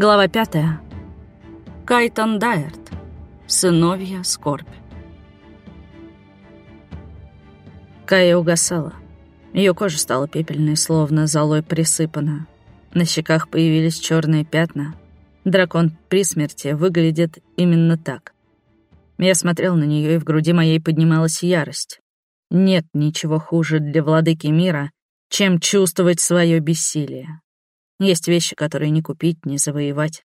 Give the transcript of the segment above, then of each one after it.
Глава пятая. Кайтон Дайерт. Сыновья скорбь. Кая угасала. Ее кожа стала пепельной, словно золой присыпана. На щеках появились черные пятна. Дракон при смерти выглядит именно так. Я смотрел на нее, и в груди моей поднималась ярость. Нет ничего хуже для владыки мира, чем чувствовать свое бессилие. Есть вещи, которые не купить, не завоевать.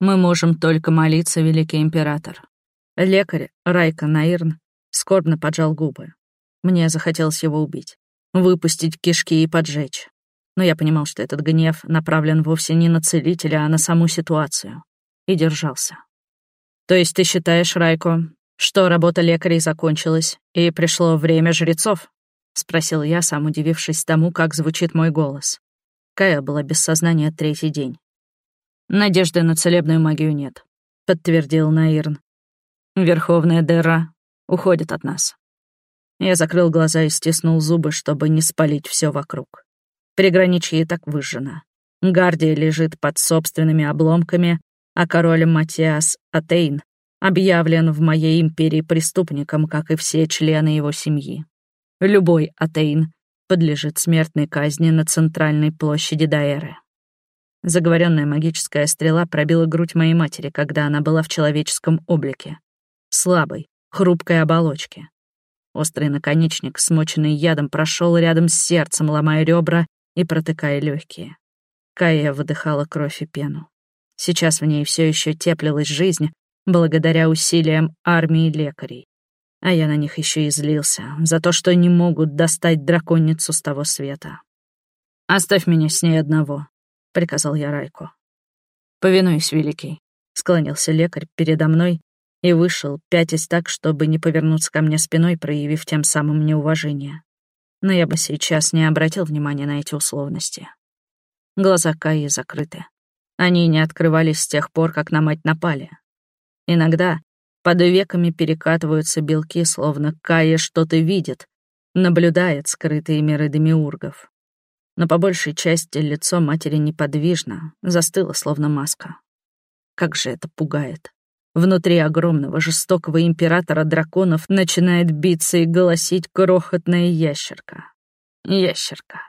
Мы можем только молиться, великий император. Лекарь Райка Наирн скорбно поджал губы. Мне захотелось его убить, выпустить кишки и поджечь. Но я понимал, что этот гнев направлен вовсе не на целителя, а на саму ситуацию. И держался. То есть ты считаешь, Райко, что работа лекарей закончилась, и пришло время жрецов? Спросил я, сам удивившись тому, как звучит мой голос. Кая была без сознания третий день. «Надежды на целебную магию нет», — подтвердил Наирн. «Верховная дыра уходит от нас». Я закрыл глаза и стиснул зубы, чтобы не спалить все вокруг. Приграничье так выжжено. Гардия лежит под собственными обломками, а король Матиас Атейн объявлен в моей империи преступником, как и все члены его семьи. Любой Атейн подлежит смертной казни на центральной площади Даэры. Заговоренная магическая стрела пробила грудь моей матери, когда она была в человеческом облике. Слабой, хрупкой оболочке. Острый наконечник, смоченный ядом, прошел рядом с сердцем, ломая ребра и протыкая легкие. Кая выдыхала кровь и пену. Сейчас в ней все еще теплилась жизнь, благодаря усилиям армии лекарей. А я на них еще и злился за то, что не могут достать драконицу с того света. «Оставь меня с ней одного», — приказал я Райку. «Повинуюсь, Великий», — склонился лекарь передо мной и вышел, пятясь так, чтобы не повернуться ко мне спиной, проявив тем самым неуважение. Но я бы сейчас не обратил внимания на эти условности. Глаза Каи закрыты. Они не открывались с тех пор, как на мать напали. Иногда, под веками перекатываются белки, словно Кая что-то видит, наблюдает скрытые миры демиургов. Но по большей части лицо матери неподвижно, застыло, словно маска. Как же это пугает. Внутри огромного жестокого императора драконов начинает биться и голосить крохотная ящерка. Ящерка.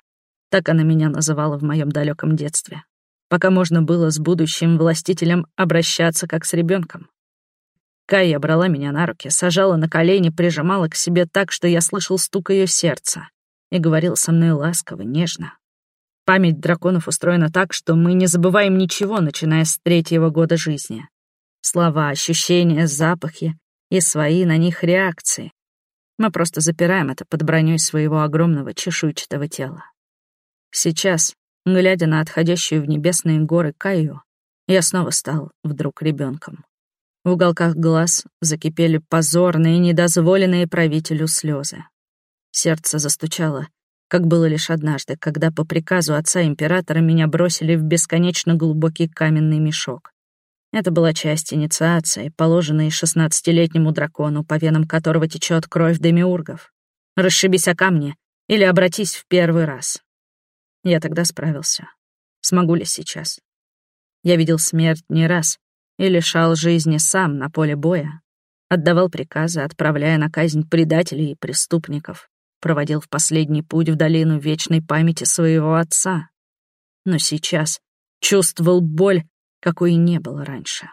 Так она меня называла в моем далеком детстве. Пока можно было с будущим властителем обращаться как с ребенком. Кая брала меня на руки, сажала на колени, прижимала к себе так, что я слышал стук ее сердца, и говорил со мной ласково, нежно. Память драконов устроена так, что мы не забываем ничего, начиная с третьего года жизни. Слова, ощущения, запахи и свои на них реакции. Мы просто запираем это под броней своего огромного чешуйчатого тела. Сейчас, глядя на отходящую в небесные горы Каю, я снова стал вдруг ребенком. В уголках глаз закипели позорные, недозволенные правителю слезы. Сердце застучало, как было лишь однажды, когда по приказу отца-императора меня бросили в бесконечно глубокий каменный мешок. Это была часть инициации, положенной шестнадцатилетнему дракону, по венам которого течет кровь демиургов. Расшибись о камни или обратись в первый раз. Я тогда справился. Смогу ли сейчас? Я видел смерть не раз, и лишал жизни сам на поле боя, отдавал приказы, отправляя на казнь предателей и преступников, проводил в последний путь в долину вечной памяти своего отца. Но сейчас чувствовал боль, какой не было раньше.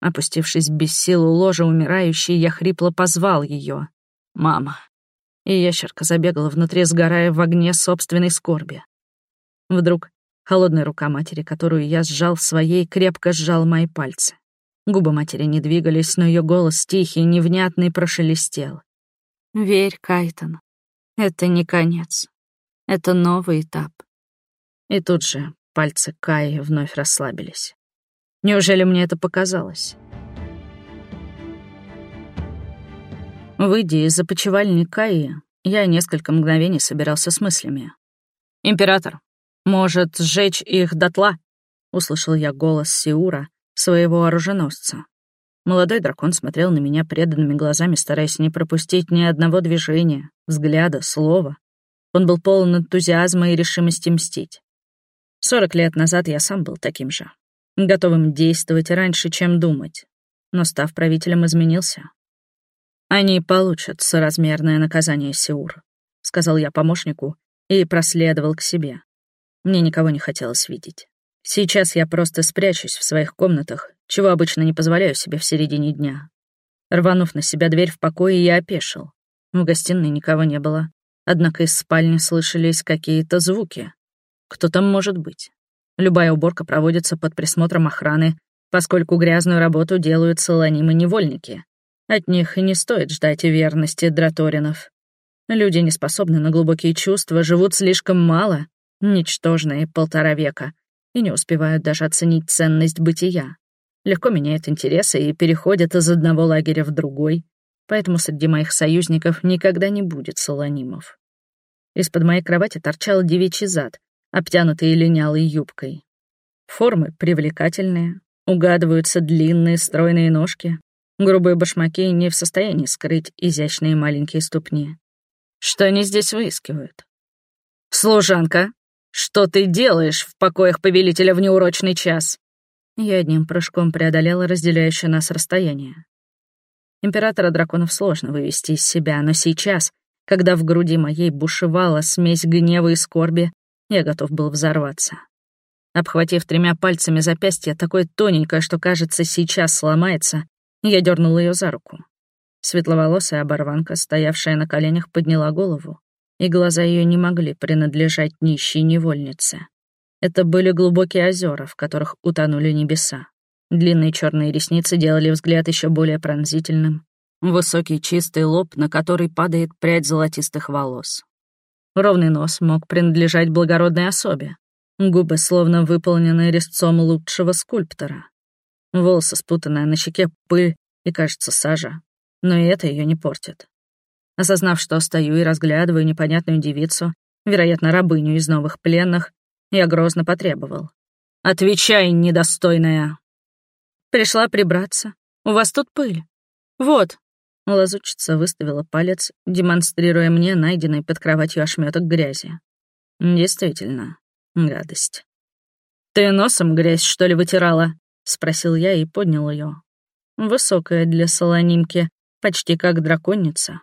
Опустившись без сил у ложа умирающей, я хрипло позвал ее. «Мама». И ящерка забегала внутри, сгорая в огне собственной скорби. Вдруг Холодная рука матери, которую я сжал своей, крепко сжал мои пальцы. Губы матери не двигались, но ее голос тихий, невнятный, прошелестел. «Верь, Кайтон, это не конец. Это новый этап». И тут же пальцы Каи вновь расслабились. Неужели мне это показалось? Выйдя из започивальни Каи, я несколько мгновений собирался с мыслями. «Император, «Может, сжечь их дотла?» — услышал я голос Сиура, своего оруженосца. Молодой дракон смотрел на меня преданными глазами, стараясь не пропустить ни одного движения, взгляда, слова. Он был полон энтузиазма и решимости мстить. Сорок лет назад я сам был таким же. готовым действовать раньше, чем думать. Но, став правителем, изменился. «Они получат соразмерное наказание, Сеур», — сказал я помощнику и проследовал к себе. Мне никого не хотелось видеть. Сейчас я просто спрячусь в своих комнатах, чего обычно не позволяю себе в середине дня. Рванув на себя дверь в покое, я опешил. В гостиной никого не было. Однако из спальни слышались какие-то звуки. Кто там может быть? Любая уборка проводится под присмотром охраны, поскольку грязную работу делают солонимы-невольники. От них и не стоит ждать верности драторинов. Люди не способны на глубокие чувства, живут слишком мало, ничтожные полтора века, и не успевают даже оценить ценность бытия. Легко меняют интересы и переходят из одного лагеря в другой, поэтому среди моих союзников никогда не будет солонимов. Из-под моей кровати торчал девичий зад, обтянутый линялой юбкой. Формы привлекательные, угадываются длинные стройные ножки, грубые башмаки не в состоянии скрыть изящные маленькие ступни. Что они здесь выискивают? «Служанка, что ты делаешь в покоях повелителя в неурочный час?» Я одним прыжком преодолела разделяющее нас расстояние. Императора драконов сложно вывести из себя, но сейчас, когда в груди моей бушевала смесь гнева и скорби, я готов был взорваться. Обхватив тремя пальцами запястье, такое тоненькое, что, кажется, сейчас сломается, я дернул ее за руку. Светловолосая оборванка, стоявшая на коленях, подняла голову, и глаза ее не могли принадлежать нищей невольнице. Это были глубокие озера, в которых утонули небеса. Длинные черные ресницы делали взгляд еще более пронзительным. Высокий чистый лоб, на который падает прядь золотистых волос. Ровный нос мог принадлежать благородной особе. Губы словно выполнены резцом лучшего скульптора. Волосы спутанные на щеке пыль и, кажется, сажа. Но и это ее не портит. Осознав, что стою и разглядываю непонятную девицу, вероятно, рабыню из новых пленных, я грозно потребовал. «Отвечай, недостойная!» Пришла прибраться. У вас тут пыль. Вот. Лазучица выставила палец, демонстрируя мне найденный под кроватью ошметок грязи. Действительно, гадость. «Ты носом грязь, что ли, вытирала?» — спросил я и поднял ее. Высокая для солонимки, почти как драконица.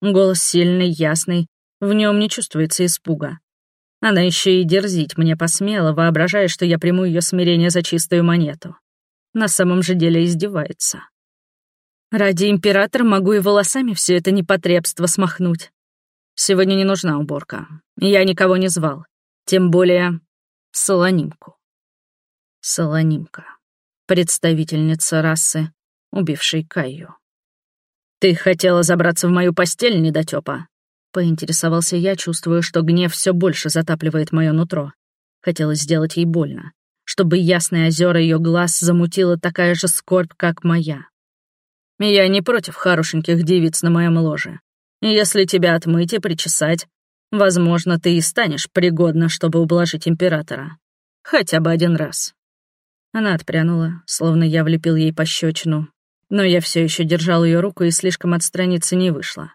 Голос сильный, ясный, в нем не чувствуется испуга. Она еще и дерзить мне посмела, воображая, что я приму ее смирение за чистую монету. На самом же деле издевается. Ради императора могу и волосами все это непотребство смахнуть. Сегодня не нужна уборка. Я никого не звал. Тем более Солонимку. Солонимка. Представительница расы, убившей Каю. «Ты хотела забраться в мою постель, недотёпа?» Поинтересовался я, чувствуя, что гнев все больше затапливает мое нутро. Хотелось сделать ей больно, чтобы ясные озера ее глаз замутила такая же скорбь, как моя. Я не против хорошеньких девиц на моем ложе. Если тебя отмыть и причесать, возможно, ты и станешь пригодна, чтобы ублажить императора. Хотя бы один раз. Она отпрянула, словно я влепил ей пощечину, но я все еще держал ее руку и слишком отстраниться не вышло.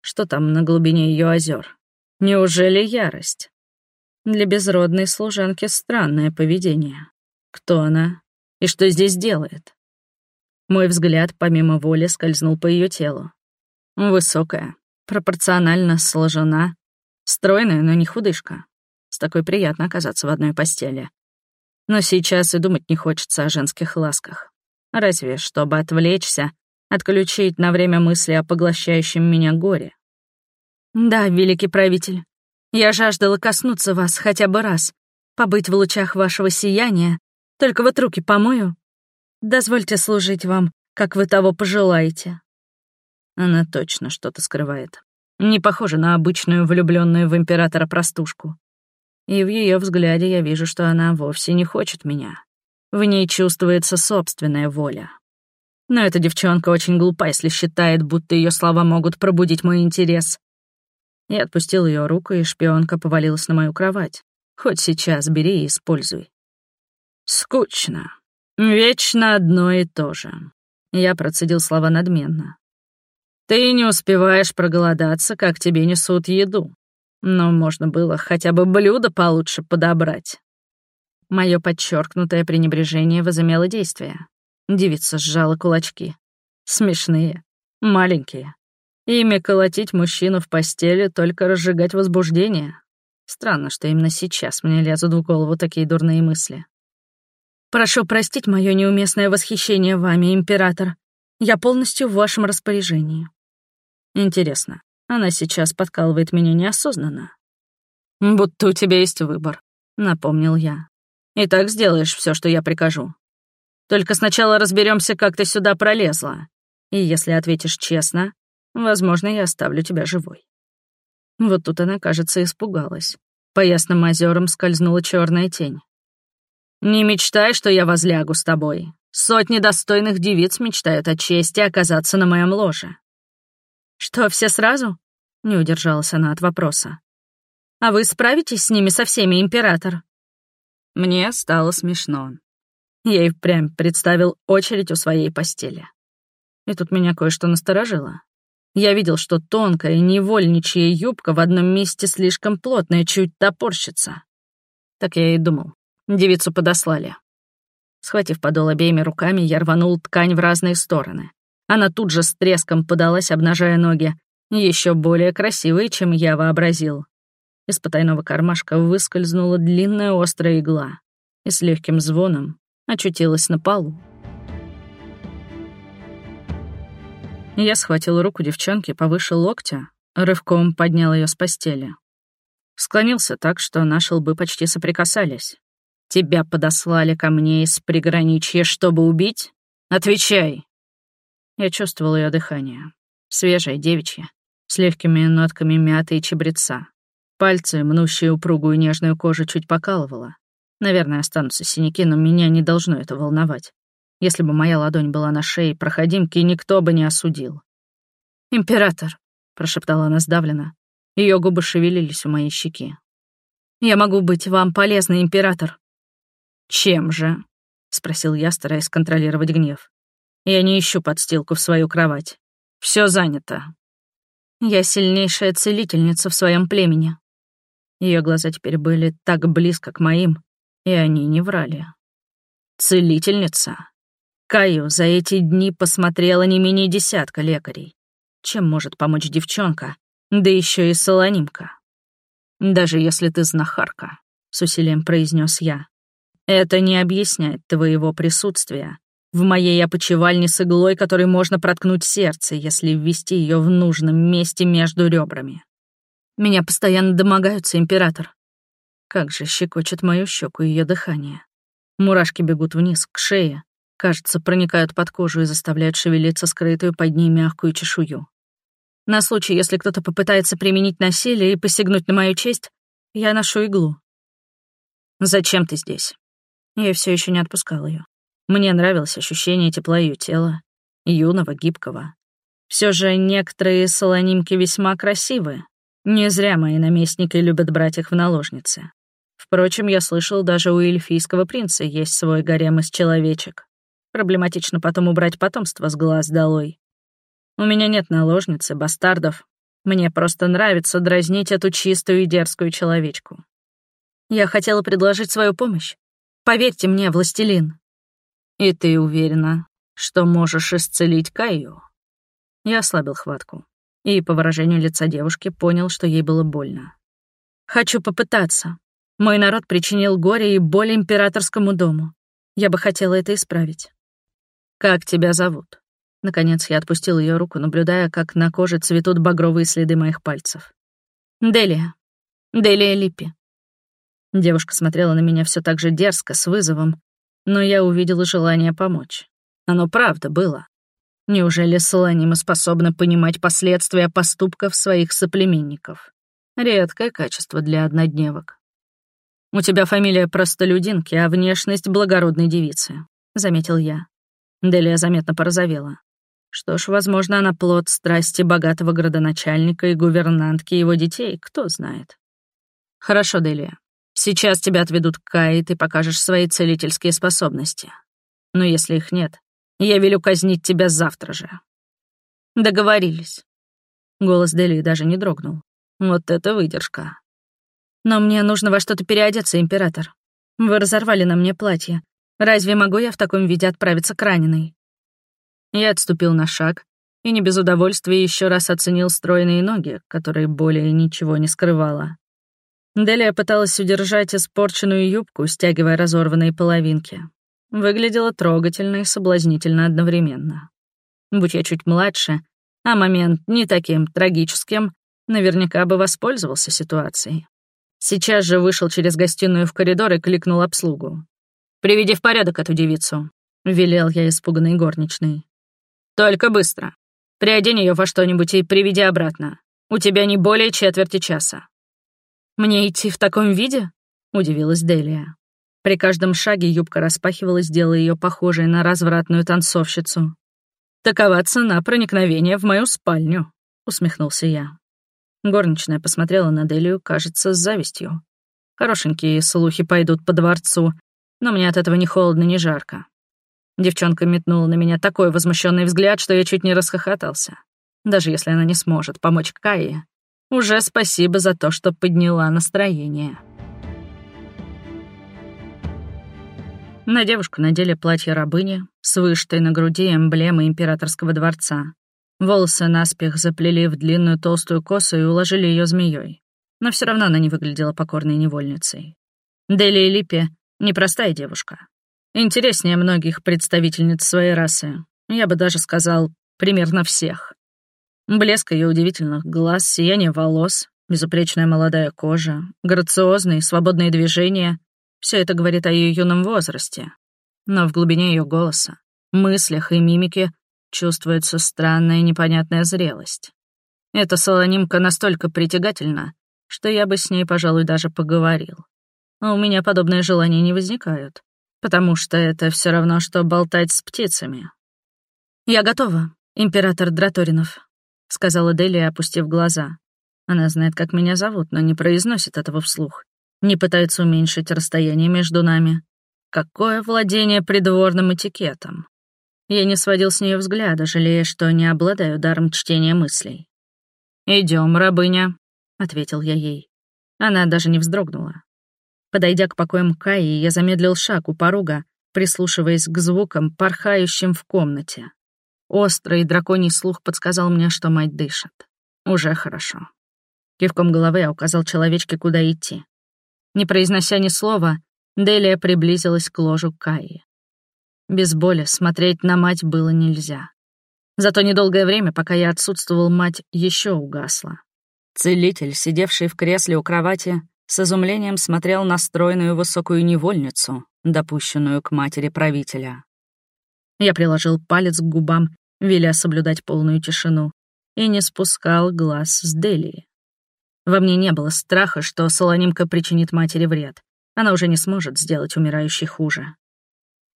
Что там на глубине ее озер? Неужели ярость? Для безродной служанки странное поведение. Кто она и что здесь делает? Мой взгляд помимо воли скользнул по ее телу. Высокая, пропорционально сложена, стройная, но не худышка. С такой приятно оказаться в одной постели. Но сейчас и думать не хочется о женских ласках. Разве чтобы отвлечься, отключить на время мысли о поглощающем меня горе. Да, великий правитель, я жаждала коснуться вас хотя бы раз, побыть в лучах вашего сияния, только вот руки помою. Дозвольте служить вам, как вы того пожелаете. Она точно что-то скрывает. Не похожа на обычную влюбленную в императора простушку. И в ее взгляде я вижу, что она вовсе не хочет меня. В ней чувствуется собственная воля. Но эта девчонка очень глупа, если считает, будто ее слова могут пробудить мой интерес. Я отпустил ее руку, и шпионка повалилась на мою кровать. Хоть сейчас бери и используй. Скучно. Вечно одно и то же. Я процедил слова надменно. Ты не успеваешь проголодаться, как тебе несут еду. Но можно было хотя бы блюдо получше подобрать. Мое подчеркнутое пренебрежение возымело действие. Девица сжала кулачки. Смешные, маленькие. Ими колотить мужчину в постели, только разжигать возбуждение. Странно, что именно сейчас мне лезут в голову такие дурные мысли. «Прошу простить мое неуместное восхищение вами, император. Я полностью в вашем распоряжении». Интересно, она сейчас подкалывает меня неосознанно. «Будто у тебя есть выбор», — напомнил я. «И так сделаешь все, что я прикажу. Только сначала разберемся, как ты сюда пролезла. И если ответишь честно, Возможно, я оставлю тебя живой. Вот тут она, кажется, испугалась. По ясным озерам скользнула черная тень. «Не мечтай, что я возлягу с тобой. Сотни достойных девиц мечтают о чести оказаться на моем ложе». «Что, все сразу?» — не удержалась она от вопроса. «А вы справитесь с ними со всеми, император?» Мне стало смешно. Я и впрямь представил очередь у своей постели. И тут меня кое-что насторожило. Я видел, что тонкая невольничья юбка в одном месте слишком плотная, чуть топорщится. Так я и думал. Девицу подослали. Схватив подол обеими руками, я рванул ткань в разные стороны. Она тут же с треском подалась, обнажая ноги, еще более красивые, чем я вообразил. Из потайного кармашка выскользнула длинная острая игла и с легким звоном очутилась на полу. Я схватил руку девчонки повыше локтя, рывком поднял ее с постели. Склонился так, что наши лбы почти соприкасались. «Тебя подослали ко мне из приграничья, чтобы убить? Отвечай!» Я чувствовал ее дыхание. Свежее, девичье, с легкими нотками мяты и чебреца. Пальцы, мнущие упругую нежную кожу, чуть покалывало. Наверное, останутся синяки, но меня не должно это волновать. Если бы моя ладонь была на шее проходимки, никто бы не осудил. «Император», — прошептала она сдавленно. Ее губы шевелились у моей щеки. «Я могу быть вам полезной, император». «Чем же?» — спросил я, стараясь контролировать гнев. «Я не ищу подстилку в свою кровать. Все занято». «Я сильнейшая целительница в своем племени». Ее глаза теперь были так близко к моим, и они не врали. «Целительница?» Каю за эти дни посмотрела не менее десятка лекарей. Чем может помочь девчонка, да еще и солонимка? Даже если ты знахарка, с усилием произнес я. Это не объясняет твоего присутствия в моей опочивальне с иглой, которой можно проткнуть сердце, если ввести ее в нужном месте между ребрами. Меня постоянно домогаются, император. Как же щекочет мою щеку ее дыхание. Мурашки бегут вниз, к шее, Кажется, проникают под кожу и заставляют шевелиться скрытую под ней мягкую чешую. На случай, если кто-то попытается применить насилие и посягнуть на мою честь, я ношу иглу. «Зачем ты здесь?» Я все еще не отпускал ее. Мне нравилось ощущение тепла ее тела, юного, гибкого. Все же некоторые солонимки весьма красивые. Не зря мои наместники любят брать их в наложницы. Впрочем, я слышал, даже у эльфийского принца есть свой гарем из человечек. Проблематично потом убрать потомство с глаз долой. У меня нет наложницы, бастардов. Мне просто нравится дразнить эту чистую и дерзкую человечку. Я хотела предложить свою помощь. Поверьте мне, властелин. И ты уверена, что можешь исцелить Каю? Я ослабил хватку и, по выражению лица девушки, понял, что ей было больно. Хочу попытаться. Мой народ причинил горе и боль императорскому дому. Я бы хотела это исправить. «Как тебя зовут?» Наконец я отпустил ее руку, наблюдая, как на коже цветут багровые следы моих пальцев. «Делия. Делия Липпи». Девушка смотрела на меня все так же дерзко, с вызовом, но я увидела желание помочь. Оно правда было. Неужели Солонима способна понимать последствия поступков своих соплеменников? Редкое качество для однодневок. «У тебя фамилия простолюдинки, а внешность благородной девицы», — заметил я. Делия заметно порозовела. Что ж, возможно, она плод страсти богатого градоначальника и гувернантки его детей, кто знает. Хорошо, Делия. Сейчас тебя отведут к Кае, и ты покажешь свои целительские способности. Но если их нет, я велю казнить тебя завтра же. Договорились. Голос Делии даже не дрогнул. Вот это выдержка. Но мне нужно во что-то переодеться, император. Вы разорвали на мне платье. Разве могу я в таком виде отправиться к раненой?» Я отступил на шаг и не без удовольствия еще раз оценил стройные ноги, которые более ничего не скрывала. Делия пыталась удержать испорченную юбку, стягивая разорванные половинки. Выглядела трогательно и соблазнительно одновременно. Будь я чуть младше, а момент не таким трагическим, наверняка бы воспользовался ситуацией. Сейчас же вышел через гостиную в коридор и кликнул обслугу. «Приведи в порядок эту девицу», — велел я испуганной горничной. «Только быстро. Приодень ее во что-нибудь и приведи обратно. У тебя не более четверти часа». «Мне идти в таком виде?» — удивилась Делия. При каждом шаге юбка распахивалась, делая ее похожей на развратную танцовщицу. «Такова цена проникновения в мою спальню», — усмехнулся я. Горничная посмотрела на Делию, кажется, с завистью. Хорошенькие слухи пойдут по дворцу, но мне от этого ни холодно, ни жарко. Девчонка метнула на меня такой возмущенный взгляд, что я чуть не расхохотался. Даже если она не сможет помочь Кае, уже спасибо за то, что подняла настроение. На девушку надели платье рабыни с вышитой на груди эмблемой императорского дворца. Волосы наспех заплели в длинную толстую косу и уложили ее змеей. Но все равно она не выглядела покорной невольницей. Дели Липи — непростая девушка. Интереснее многих представительниц своей расы. Я бы даже сказал, примерно всех. Блеск ее удивительных глаз, сияние волос, безупречная молодая кожа, грациозные, свободные движения — все это говорит о ее юном возрасте. Но в глубине ее голоса, мыслях и мимике чувствуется странная непонятная зрелость. Эта солонимка настолько притягательна, что я бы с ней, пожалуй, даже поговорил. А у меня подобные желания не возникают потому что это все равно, что болтать с птицами. «Я готова, император Драторинов», — сказала Делия, опустив глаза. Она знает, как меня зовут, но не произносит этого вслух. Не пытается уменьшить расстояние между нами. Какое владение придворным этикетом. Я не сводил с нее взгляда, жалея, что не обладаю даром чтения мыслей. Идем, рабыня», — ответил я ей. Она даже не вздрогнула. Подойдя к покоям Каи, я замедлил шаг у порога, прислушиваясь к звукам, порхающим в комнате. Острый драконий слух подсказал мне, что мать дышит. Уже хорошо. Кивком головы я указал человечке, куда идти. Не произнося ни слова, Делия приблизилась к ложу Каи. Без боли смотреть на мать было нельзя. Зато недолгое время, пока я отсутствовал, мать еще угасла. Целитель, сидевший в кресле у кровати, с изумлением смотрел на стройную высокую невольницу, допущенную к матери правителя. Я приложил палец к губам, веля соблюдать полную тишину, и не спускал глаз с Делии. Во мне не было страха, что солонимка причинит матери вред. Она уже не сможет сделать умирающей хуже.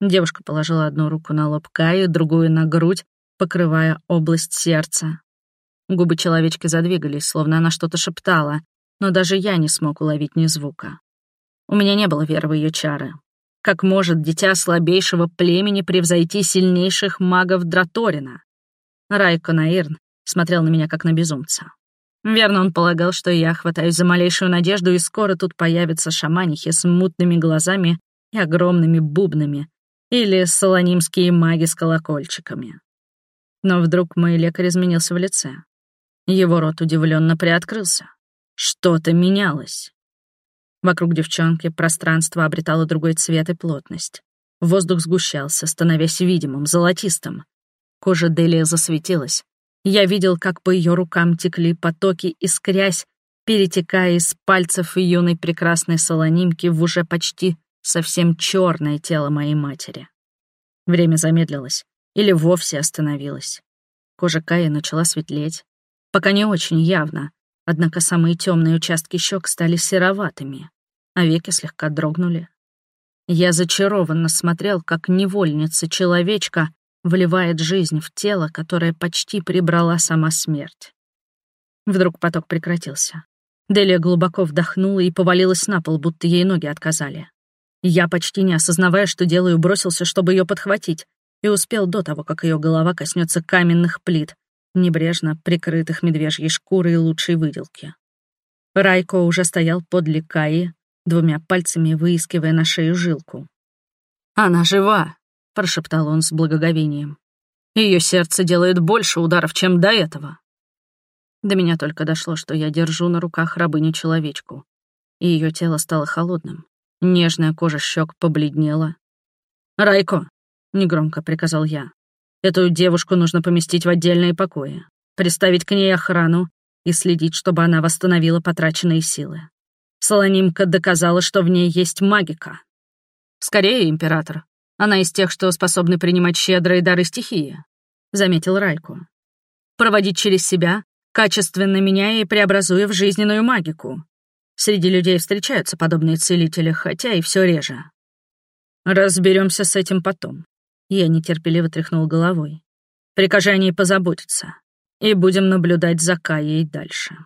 Девушка положила одну руку на лоб Каю, другую на грудь, покрывая область сердца. Губы человечки задвигались, словно она что-то шептала, но даже я не смог уловить ни звука. У меня не было веры в ее чары. Как может дитя слабейшего племени превзойти сильнейших магов Драторина? Райко Наирн смотрел на меня как на безумца. Верно, он полагал, что я хватаюсь за малейшую надежду, и скоро тут появятся шаманихи с мутными глазами и огромными бубнами, или солонимские маги с колокольчиками. Но вдруг мой лекарь изменился в лице. Его рот удивленно приоткрылся. Что-то менялось. Вокруг девчонки пространство обретало другой цвет и плотность. Воздух сгущался, становясь видимым, золотистым. Кожа Делия засветилась. Я видел, как по ее рукам текли потоки, искрясь, перетекая из пальцев юной прекрасной солонимки в уже почти совсем черное тело моей матери. Время замедлилось или вовсе остановилось. Кожа Кая начала светлеть, пока не очень явно, Однако самые темные участки щек стали сероватыми, а веки слегка дрогнули. Я зачарованно смотрел, как невольница-человечка вливает жизнь в тело, которое почти прибрала сама смерть. Вдруг поток прекратился. Делия глубоко вдохнула и повалилась на пол, будто ей ноги отказали. Я, почти не осознавая, что делаю, бросился, чтобы ее подхватить, и успел до того, как ее голова коснется каменных плит, небрежно прикрытых медвежьей шкурой лучшей выделки. Райко уже стоял подле Каи, двумя пальцами выискивая на шею жилку. «Она жива!» — прошептал он с благоговением. Ее сердце делает больше ударов, чем до этого. До меня только дошло, что я держу на руках рабыню-человечку, и ее тело стало холодным. Нежная кожа щек побледнела. «Райко!» — негромко приказал я. «Эту девушку нужно поместить в отдельные покои, приставить к ней охрану и следить, чтобы она восстановила потраченные силы. Солонимка доказала, что в ней есть магика. Скорее, император. Она из тех, что способны принимать щедрые дары стихии», — заметил Райку. «Проводить через себя, качественно меняя и преобразуя в жизненную магику. Среди людей встречаются подобные целители, хотя и все реже. Разберемся с этим потом. Я нетерпеливо тряхнул головой. Прикажи о ней позаботиться, и будем наблюдать за Каей дальше.